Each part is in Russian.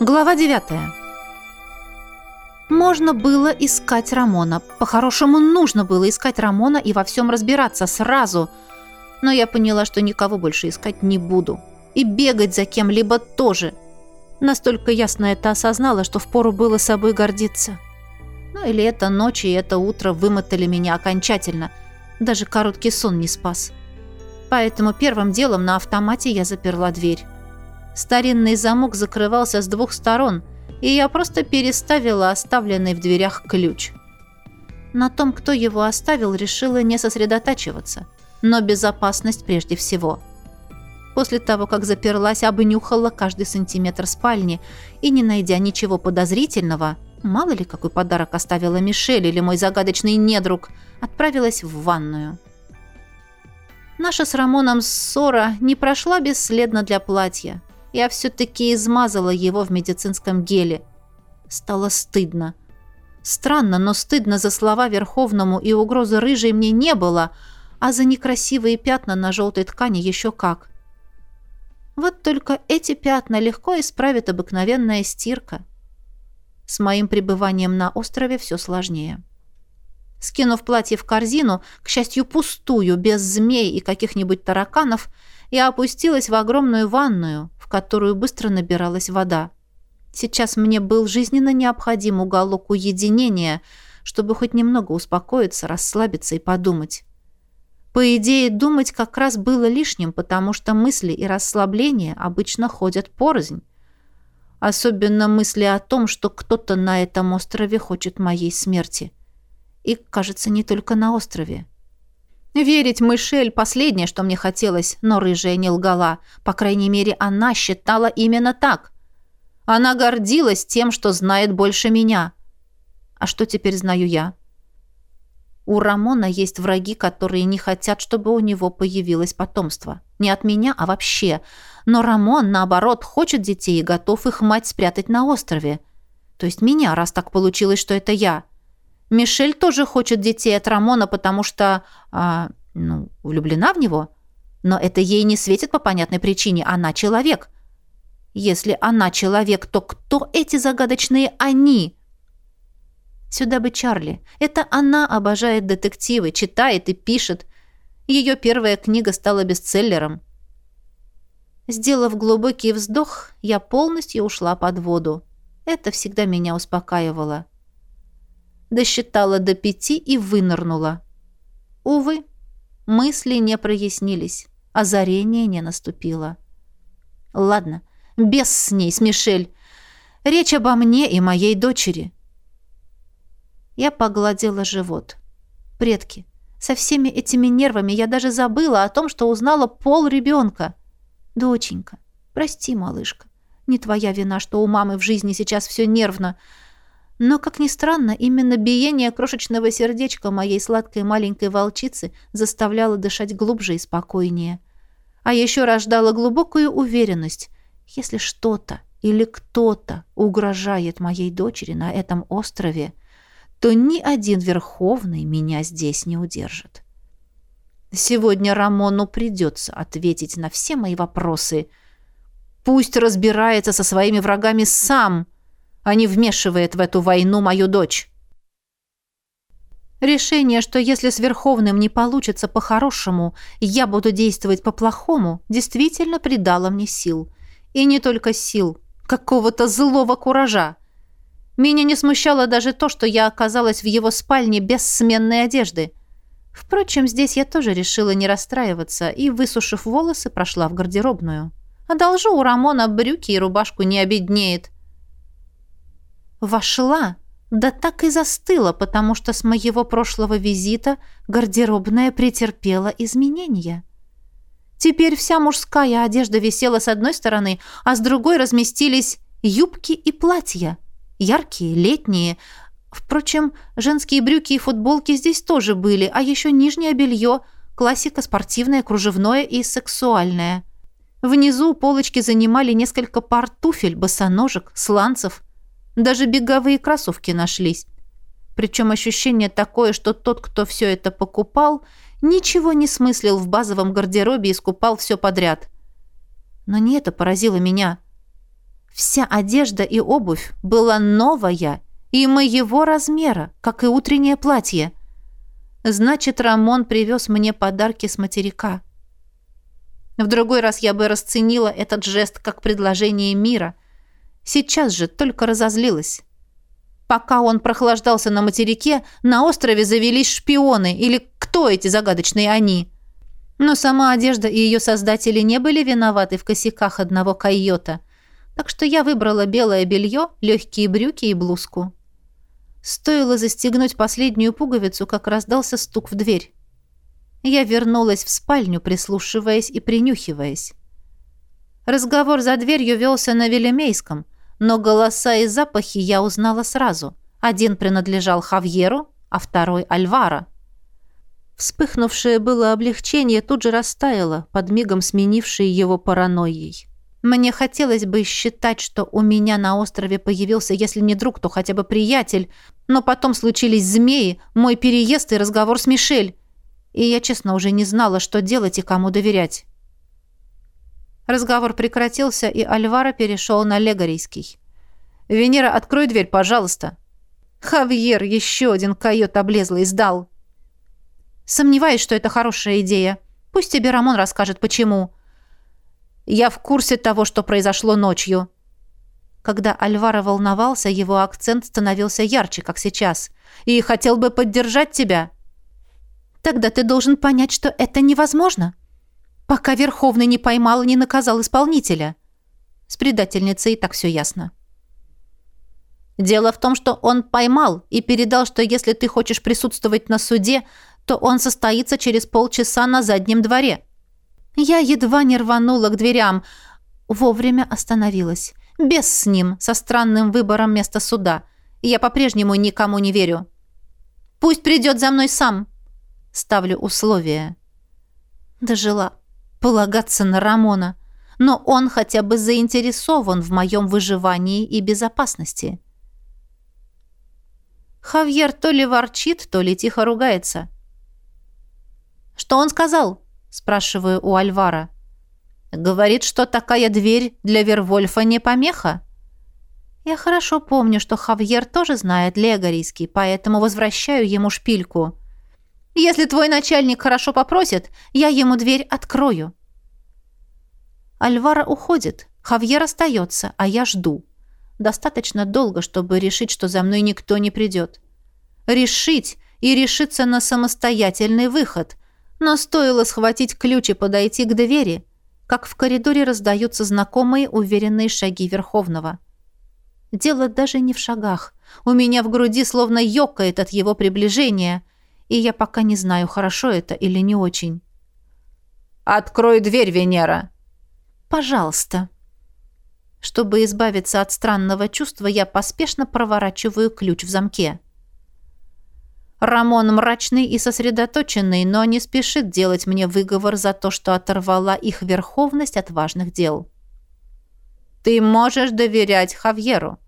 Глава 9. Можно было искать Рамона. По-хорошему, нужно было искать Рамона и во всем разбираться сразу. Но я поняла, что никого больше искать не буду. И бегать за кем-либо тоже. Настолько ясно это осознала, что впору было собой гордиться. Ну или эта ночь и это утро вымотали меня окончательно. Даже короткий сон не спас. Поэтому первым делом на автомате я заперла дверь. Старинный замок закрывался с двух сторон, и я просто переставила оставленный в дверях ключ. На том, кто его оставил, решила не сосредотачиваться. Но безопасность прежде всего. После того, как заперлась, обнюхала каждый сантиметр спальни и, не найдя ничего подозрительного, мало ли какой подарок оставила Мишель или мой загадочный недруг, отправилась в ванную. Наша с Рамоном ссора не прошла бесследно для платья. Я все-таки измазала его в медицинском геле. Стало стыдно. Странно, но стыдно за слова Верховному и угрозы рыжей мне не было, а за некрасивые пятна на желтой ткани еще как. Вот только эти пятна легко исправит обыкновенная стирка. С моим пребыванием на острове все сложнее. Скинув платье в корзину, к счастью, пустую, без змей и каких-нибудь тараканов, я опустилась в огромную ванную, в которую быстро набиралась вода. Сейчас мне был жизненно необходим уголок уединения, чтобы хоть немного успокоиться, расслабиться и подумать. По идее, думать как раз было лишним, потому что мысли и расслабление обычно ходят порознь. Особенно мысли о том, что кто-то на этом острове хочет моей смерти. И, кажется, не только на острове. Верить Мышель – последнее, что мне хотелось, но рыжая не лгала. По крайней мере, она считала именно так. Она гордилась тем, что знает больше меня. А что теперь знаю я? У Рамона есть враги, которые не хотят, чтобы у него появилось потомство. Не от меня, а вообще. Но Рамон, наоборот, хочет детей и готов их мать спрятать на острове. То есть меня, раз так получилось, что это я – Мишель тоже хочет детей от Рамона, потому что, а, ну, влюблена в него. Но это ей не светит по понятной причине. Она человек. Если она человек, то кто эти загадочные «они»? Сюда бы Чарли. Это она обожает детективы, читает и пишет. Ее первая книга стала бестселлером. Сделав глубокий вздох, я полностью ушла под воду. Это всегда меня успокаивало досчитала до пяти и вынырнула. Увы, мысли не прояснились, озарение не наступило. Ладно, без с ней, с Мишель. Речь обо мне и моей дочери. Я погладила живот. Предки. Со всеми этими нервами я даже забыла о том, что узнала пол ребенка. Доченька, прости, малышка. Не твоя вина, что у мамы в жизни сейчас все нервно. Но, как ни странно, именно биение крошечного сердечка моей сладкой маленькой волчицы заставляло дышать глубже и спокойнее. А еще рождало глубокую уверенность, если что-то или кто-то угрожает моей дочери на этом острове, то ни один Верховный меня здесь не удержит. Сегодня Рамону придется ответить на все мои вопросы. Пусть разбирается со своими врагами сам — а не вмешивает в эту войну мою дочь. Решение, что если с Верховным не получится по-хорошему, я буду действовать по-плохому, действительно придало мне сил. И не только сил, какого-то злого куража. Меня не смущало даже то, что я оказалась в его спальне без сменной одежды. Впрочем, здесь я тоже решила не расстраиваться и, высушив волосы, прошла в гардеробную. Одолжу у Рамона брюки и рубашку не обеднеет. Вошла, да так и застыла, потому что с моего прошлого визита гардеробная претерпела изменения. Теперь вся мужская одежда висела с одной стороны, а с другой разместились юбки и платья. Яркие, летние. Впрочем, женские брюки и футболки здесь тоже были, а еще нижнее белье, классика спортивное, кружевное и сексуальное. Внизу полочки занимали несколько пар туфель, босоножек, сланцев – даже беговые кроссовки нашлись. Причем ощущение такое, что тот, кто все это покупал, ничего не смыслил в базовом гардеробе и скупал все подряд. Но не это поразило меня. Вся одежда и обувь была новая и моего размера, как и утреннее платье. Значит, Рамон привез мне подарки с материка. В другой раз я бы расценила этот жест как предложение мира. Сейчас же только разозлилась. Пока он прохлаждался на материке, на острове завелись шпионы, или кто эти загадочные они? Но сама одежда и ее создатели не были виноваты в косяках одного койота, так что я выбрала белое белье, легкие брюки и блузку. Стоило застегнуть последнюю пуговицу, как раздался стук в дверь. Я вернулась в спальню, прислушиваясь и принюхиваясь. Разговор за дверью велся на Велемейском, но голоса и запахи я узнала сразу. Один принадлежал Хавьеру, а второй — Альвара. Вспыхнувшее было облегчение тут же растаяло, под мигом сменившее его паранойей. Мне хотелось бы считать, что у меня на острове появился, если не друг, то хотя бы приятель, но потом случились змеи, мой переезд и разговор с Мишель и я, честно, уже не знала, что делать и кому доверять. Разговор прекратился, и Альвара перешел на легорийский. «Венера, открой дверь, пожалуйста». Хавьер еще один койот облезлый сдал. «Сомневаюсь, что это хорошая идея. Пусть тебе Рамон расскажет, почему». «Я в курсе того, что произошло ночью». Когда Альвара волновался, его акцент становился ярче, как сейчас. «И хотел бы поддержать тебя». Тогда ты должен понять, что это невозможно. Пока Верховный не поймал и не наказал исполнителя. С предательницей так все ясно. Дело в том, что он поймал и передал, что если ты хочешь присутствовать на суде, то он состоится через полчаса на заднем дворе. Я едва не рванула к дверям, вовремя остановилась. Без с ним, со странным выбором места суда. Я по-прежнему никому не верю. Пусть придет за мной сам. Ставлю условия. Дожила. Полагаться на Рамона. Но он хотя бы заинтересован в моем выживании и безопасности. Хавьер то ли ворчит, то ли тихо ругается. «Что он сказал?» – спрашиваю у Альвара. «Говорит, что такая дверь для Вервольфа не помеха». Я хорошо помню, что Хавьер тоже знает легорийский, поэтому возвращаю ему шпильку. Если твой начальник хорошо попросит, я ему дверь открою». Альвара уходит, Хавьер остается, а я жду. Достаточно долго, чтобы решить, что за мной никто не придет. Решить и решиться на самостоятельный выход. Но стоило схватить ключ и подойти к двери, как в коридоре раздаются знакомые уверенные шаги Верховного. Дело даже не в шагах. У меня в груди словно ёкает от его приближения – и я пока не знаю, хорошо это или не очень. «Открой дверь, Венера!» «Пожалуйста». Чтобы избавиться от странного чувства, я поспешно проворачиваю ключ в замке. Рамон мрачный и сосредоточенный, но не спешит делать мне выговор за то, что оторвала их верховность от важных дел. «Ты можешь доверять Хавьеру»,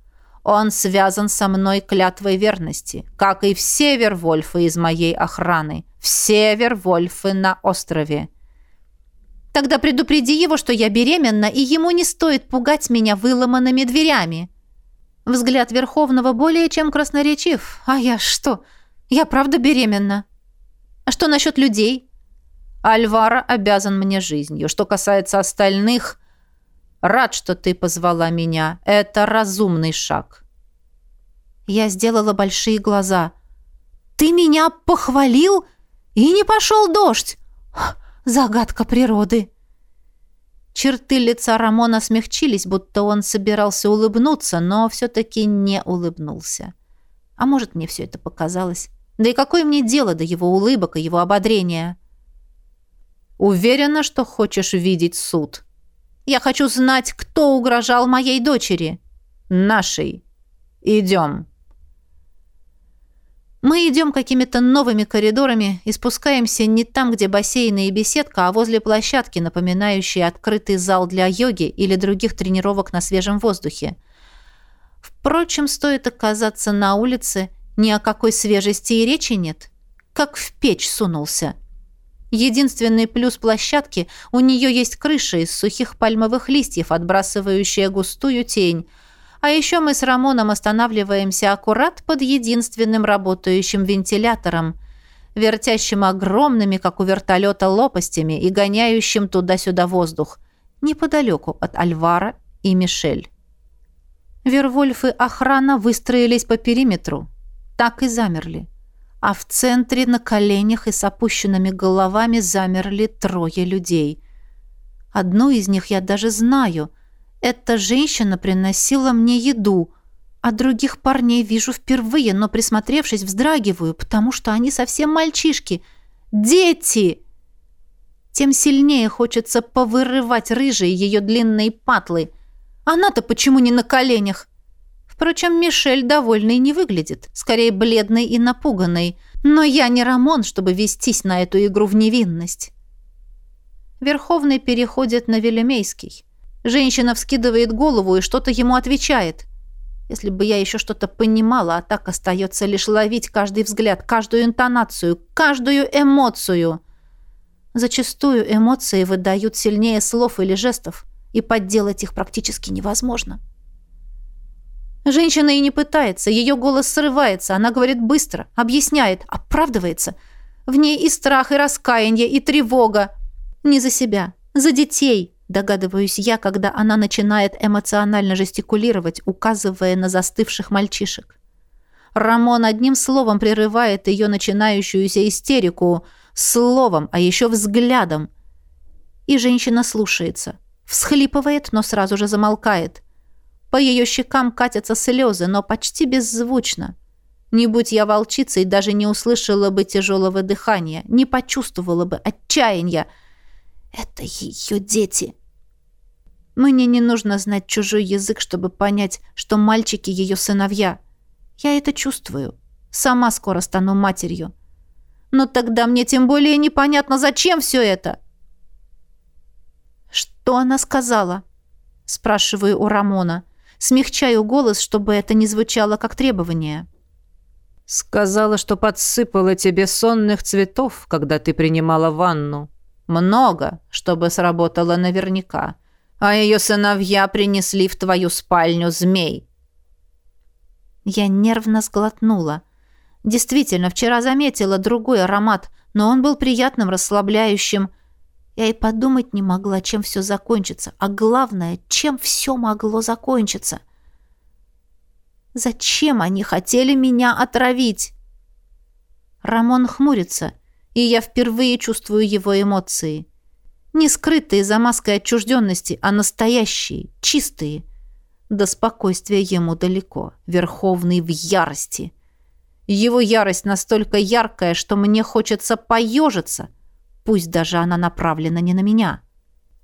он связан со мной клятвой верности, как и все вервольфы из моей охраны. Все вервольфы на острове. Тогда предупреди его, что я беременна, и ему не стоит пугать меня выломанными дверями. Взгляд Верховного более чем красноречив. А я что? Я правда беременна? А что насчет людей? Альвара обязан мне жизнью. Что касается остальных... Рад, что ты позвала меня. Это разумный шаг. Я сделала большие глаза. Ты меня похвалил и не пошел дождь. Загадка природы. Черты лица Рамона смягчились, будто он собирался улыбнуться, но все-таки не улыбнулся. А может, мне все это показалось? Да и какое мне дело до его улыбок и его ободрения? Уверена, что хочешь видеть суд. Я хочу знать, кто угрожал моей дочери. Нашей. Идем. Мы идем какими-то новыми коридорами и спускаемся не там, где бассейны и беседка, а возле площадки, напоминающей открытый зал для йоги или других тренировок на свежем воздухе. Впрочем, стоит оказаться на улице, ни о какой свежести и речи нет. Как в печь сунулся. Единственный плюс площадки – у нее есть крыша из сухих пальмовых листьев, отбрасывающая густую тень. А еще мы с Рамоном останавливаемся аккурат под единственным работающим вентилятором, вертящим огромными, как у вертолета, лопастями и гоняющим туда-сюда воздух, неподалеку от Альвара и Мишель. Вервольф и охрана выстроились по периметру. Так и замерли а в центре на коленях и с опущенными головами замерли трое людей. Одну из них я даже знаю. Эта женщина приносила мне еду, а других парней вижу впервые, но, присмотревшись, вздрагиваю, потому что они совсем мальчишки. Дети! Тем сильнее хочется повырывать рыжие ее длинные патлы. Она-то почему не на коленях? Впрочем, Мишель довольной не выглядит, скорее бледной и напуганной. Но я не Рамон, чтобы вестись на эту игру в невинность. Верховный переходит на Велемейский. Женщина вскидывает голову и что-то ему отвечает. Если бы я еще что-то понимала, а так остается лишь ловить каждый взгляд, каждую интонацию, каждую эмоцию. Зачастую эмоции выдают сильнее слов или жестов, и подделать их практически невозможно. — Женщина и не пытается, ее голос срывается, она говорит быстро, объясняет, оправдывается. В ней и страх, и раскаяние, и тревога. Не за себя, за детей, догадываюсь я, когда она начинает эмоционально жестикулировать, указывая на застывших мальчишек. Рамон одним словом прерывает ее начинающуюся истерику, словом, а еще взглядом. И женщина слушается, всхлипывает, но сразу же замолкает. По ее щекам катятся слезы, но почти беззвучно. Не будь я волчицей, даже не услышала бы тяжелого дыхания, не почувствовала бы отчаяния. Это ее дети. Мне не нужно знать чужой язык, чтобы понять, что мальчики ее сыновья. Я это чувствую. Сама скоро стану матерью. Но тогда мне тем более непонятно, зачем все это. Что она сказала? Спрашиваю у Рамона. — Смягчаю голос, чтобы это не звучало как требование. «Сказала, что подсыпала тебе сонных цветов, когда ты принимала ванну. Много, чтобы сработало наверняка. А ее сыновья принесли в твою спальню змей». Я нервно сглотнула. Действительно, вчера заметила другой аромат, но он был приятным, расслабляющим. Я и подумать не могла, чем все закончится. А главное, чем все могло закончиться. Зачем они хотели меня отравить? Рамон хмурится, и я впервые чувствую его эмоции. Не скрытые за маской отчужденности, а настоящие, чистые. До спокойствия ему далеко. Верховный в ярости. Его ярость настолько яркая, что мне хочется поежиться, пусть даже она направлена не на меня.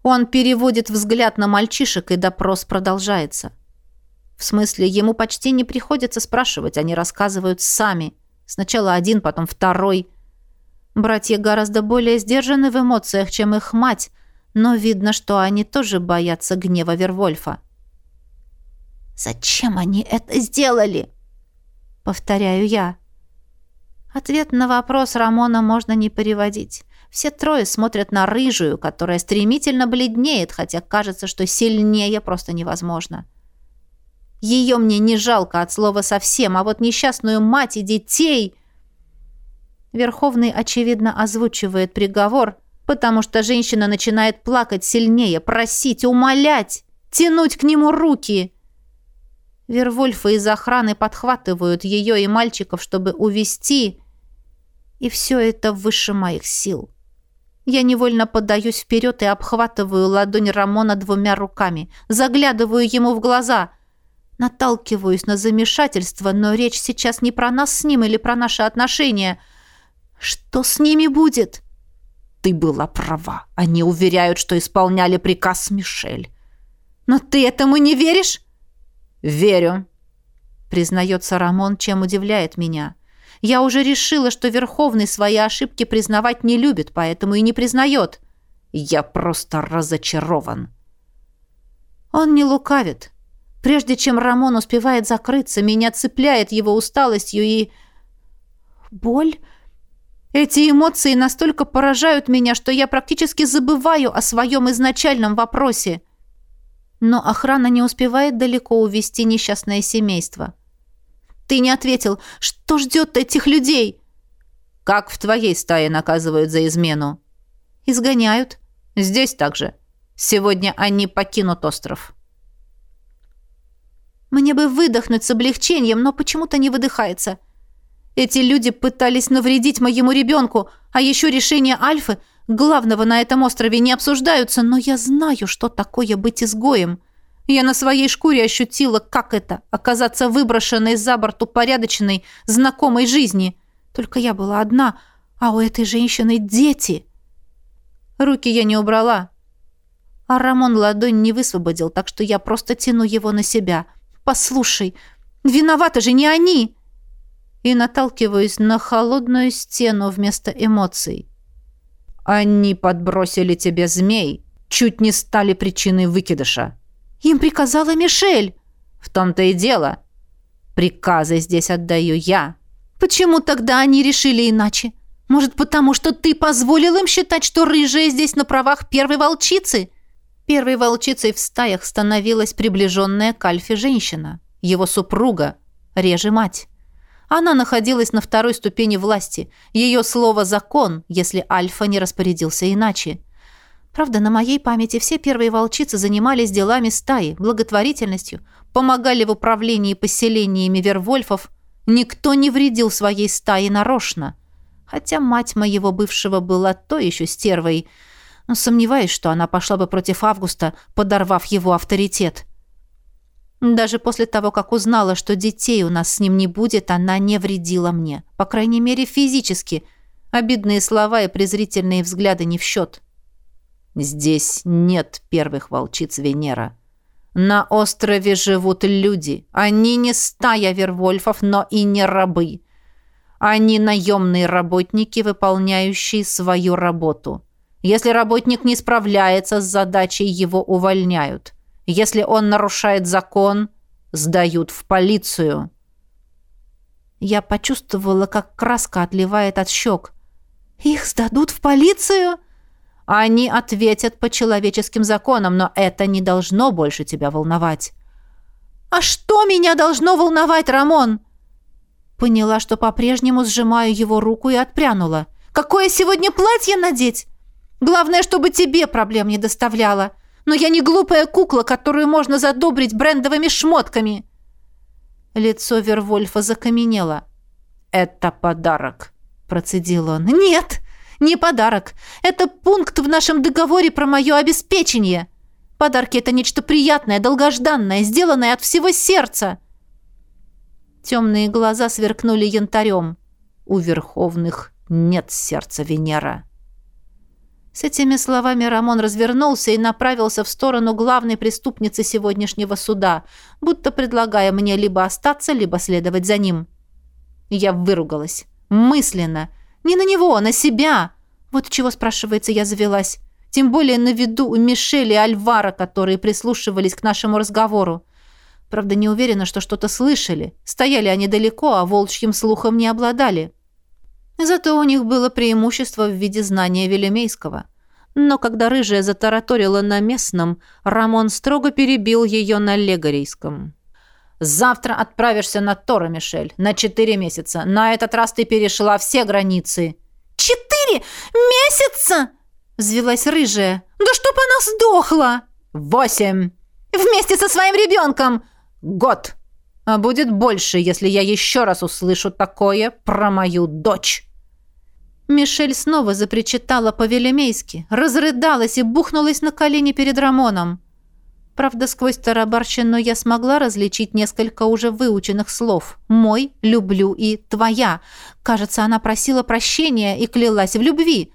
Он переводит взгляд на мальчишек, и допрос продолжается. В смысле, ему почти не приходится спрашивать, они рассказывают сами. Сначала один, потом второй. Братья гораздо более сдержаны в эмоциях, чем их мать, но видно, что они тоже боятся гнева Вервольфа. «Зачем они это сделали?» Повторяю я. Ответ на вопрос Рамона можно не переводить. Все трое смотрят на рыжую, которая стремительно бледнеет, хотя кажется, что сильнее просто невозможно. Ее мне не жалко от слова совсем, а вот несчастную мать и детей... Верховный, очевидно, озвучивает приговор, потому что женщина начинает плакать сильнее, просить, умолять, тянуть к нему руки. Вервольфы из охраны подхватывают ее и мальчиков, чтобы увести, и все это выше моих сил. Я невольно подаюсь вперед и обхватываю ладонь Рамона двумя руками, заглядываю ему в глаза, наталкиваюсь на замешательство, но речь сейчас не про нас с ним или про наши отношения. Что с ними будет? Ты была права. Они уверяют, что исполняли приказ Мишель. Но ты этому не веришь? Верю, признается Рамон, чем удивляет меня. — я уже решила, что Верховный свои ошибки признавать не любит, поэтому и не признает. Я просто разочарован. Он не лукавит. Прежде чем Рамон успевает закрыться, меня цепляет его усталостью и... Боль? Эти эмоции настолько поражают меня, что я практически забываю о своем изначальном вопросе. Но охрана не успевает далеко увести несчастное семейство. Ты не ответил, что ждет этих людей? Как в твоей стае наказывают за измену? Изгоняют. Здесь также. Сегодня они покинут остров. Мне бы выдохнуть с облегчением, но почему-то не выдыхается. Эти люди пытались навредить моему ребенку, а еще решения Альфы, главного на этом острове, не обсуждаются, но я знаю, что такое быть изгоем. Я на своей шкуре ощутила, как это – оказаться выброшенной за борт упорядоченной, знакомой жизни. Только я была одна, а у этой женщины дети. Руки я не убрала. А Рамон ладонь не высвободил, так что я просто тяну его на себя. «Послушай, виноваты же не они!» И наталкиваюсь на холодную стену вместо эмоций. «Они подбросили тебе змей, чуть не стали причиной выкидыша». «Им приказала Мишель!» «В том-то и дело. Приказы здесь отдаю я». «Почему тогда они решили иначе? Может, потому что ты позволил им считать, что рыжая здесь на правах первой волчицы?» Первой волчицей в стаях становилась приближенная к Альфе женщина, его супруга, реже мать. Она находилась на второй ступени власти. Ее слово «закон», если Альфа не распорядился иначе. Правда, на моей памяти все первые волчицы занимались делами стаи, благотворительностью, помогали в управлении поселениями вервольфов. Никто не вредил своей стае нарочно. Хотя мать моего бывшего была то еще стервой – но сомневаюсь, что она пошла бы против Августа, подорвав его авторитет. Даже после того, как узнала, что детей у нас с ним не будет, она не вредила мне. По крайней мере, физически. Обидные слова и презрительные взгляды не в счет. Здесь нет первых волчиц Венера. На острове живут люди. Они не стая вервольфов, но и не рабы. Они наемные работники, выполняющие свою работу. Если работник не справляется с задачей, его увольняют. Если он нарушает закон, сдают в полицию. Я почувствовала, как краска отливает от щек. «Их сдадут в полицию?» «Они ответят по человеческим законам, но это не должно больше тебя волновать». «А что меня должно волновать, Рамон?» Поняла, что по-прежнему сжимаю его руку и отпрянула. «Какое сегодня платье надеть? Главное, чтобы тебе проблем не доставляло. Но я не глупая кукла, которую можно задобрить брендовыми шмотками». Лицо Вервольфа закаменело. «Это подарок», — процедил он. «Нет, не подарок. Это пункт в нашем договоре про мое обеспечение. Подарки — это нечто приятное, долгожданное, сделанное от всего сердца». Темные глаза сверкнули янтарем. «У Верховных нет сердца Венера». С этими словами Рамон развернулся и направился в сторону главной преступницы сегодняшнего суда, будто предлагая мне либо остаться, либо следовать за ним. Я выругалась. Мысленно. Не на него, а на себя. Вот чего, спрашивается, я завелась. Тем более на виду у Мишели и Альвара, которые прислушивались к нашему разговору. Правда, не уверена, что что-то слышали. Стояли они далеко, а волчьим слухом не обладали. Зато у них было преимущество в виде знания Велимейского. Но когда рыжая затараторила на местном, Рамон строго перебил ее на легорийском. «Завтра отправишься на Тора, Мишель, на четыре месяца. На этот раз ты перешла все границы». «Четыре месяца?» — взвелась рыжая. «Да чтоб она сдохла!» «Восемь!» «Вместе со своим ребенком!» «Год!» «А будет больше, если я еще раз услышу такое про мою дочь!» Мишель снова запричитала по-велемейски, разрыдалась и бухнулась на колени перед Рамоном. Правда, сквозь тарабарщину я смогла различить несколько уже выученных слов. «Мой», «люблю» и «твоя». Кажется, она просила прощения и клялась в любви.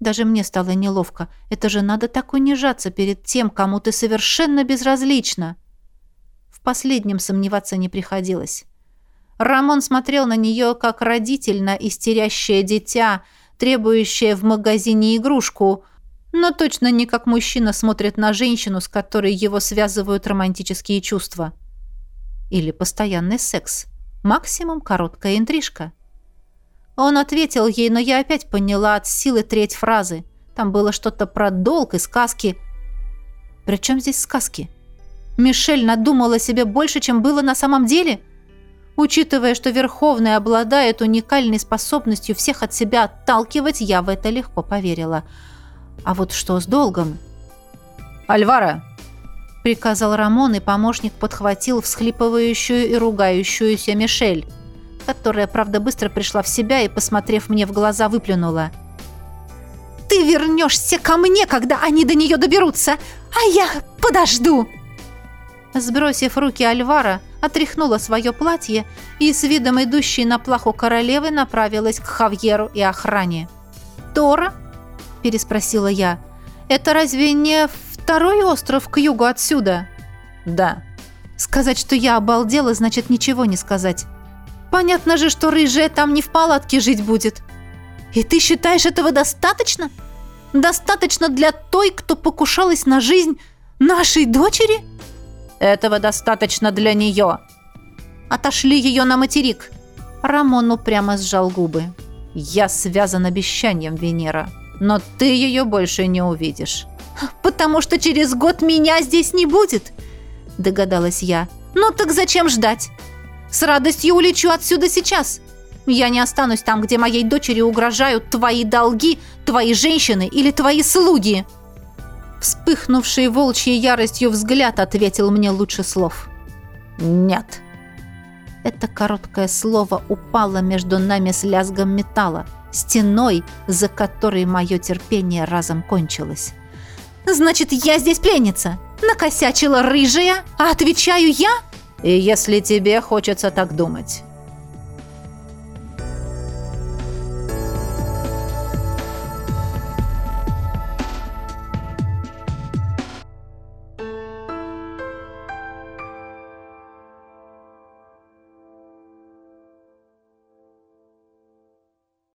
Даже мне стало неловко. Это же надо так унижаться перед тем, кому ты совершенно безразлична. В последнем сомневаться не приходилось. Рамон смотрел на нее как родитель на истерящее дитя, требующее в магазине игрушку, но точно не как мужчина смотрит на женщину, с которой его связывают романтические чувства. Или постоянный секс. Максимум короткая интрижка. Он ответил ей, но я опять поняла от силы треть фразы. Там было что-то про долг и сказки. При чем здесь сказки? Мишель надумала себе больше, чем было на самом деле? Учитывая, что Верховный обладает уникальной способностью всех от себя отталкивать, я в это легко поверила. А вот что с долгом? «Альвара!» — приказал Рамон, и помощник подхватил всхлипывающую и ругающуюся Мишель, которая, правда, быстро пришла в себя и, посмотрев мне в глаза, выплюнула. «Ты вернешься ко мне, когда они до нее доберутся, а я подожду!» Сбросив руки Альвара, отряхнула свое платье и с видом идущей на плаху королевы направилась к Хавьеру и охране. «Тора?» – переспросила я. «Это разве не второй остров к югу отсюда?» «Да». «Сказать, что я обалдела, значит ничего не сказать. Понятно же, что рыжая там не в палатке жить будет. И ты считаешь этого достаточно? Достаточно для той, кто покушалась на жизнь нашей дочери?» Этого достаточно для нее. Отошли ее на материк. Рамон упрямо сжал губы. Я связан обещанием, Венера. Но ты ее больше не увидишь. Потому что через год меня здесь не будет, догадалась я. Ну так зачем ждать? С радостью улечу отсюда сейчас. Я не останусь там, где моей дочери угрожают твои долги, твои женщины или твои слуги. Вспыхнувший волчьей яростью взгляд ответил мне лучше слов. «Нет». Это короткое слово упало между нами с лязгом металла, стеной, за которой мое терпение разом кончилось. «Значит, я здесь пленница? Накосячила рыжая, а отвечаю я?» «И если тебе хочется так думать,